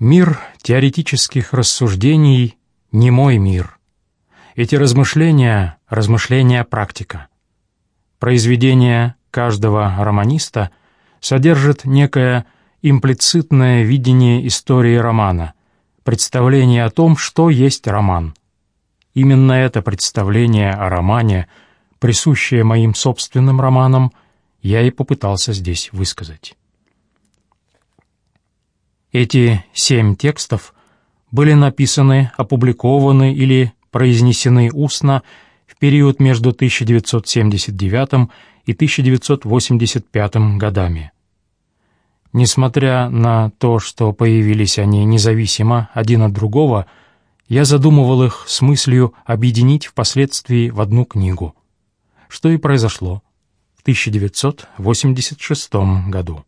Мир теоретических рассуждений не мой мир. Эти размышления — размышления практика. Произведение каждого романиста содержит некое имплицитное видение истории романа, представление о том, что есть роман. Именно это представление о романе, присущее моим собственным романам, я и попытался здесь высказать. Эти семь текстов были написаны, опубликованы или произнесены устно в период между 1979 и 1985 годами. Несмотря на то, что появились они независимо один от другого, я задумывал их с мыслью объединить впоследствии в одну книгу, что и произошло в 1986 году.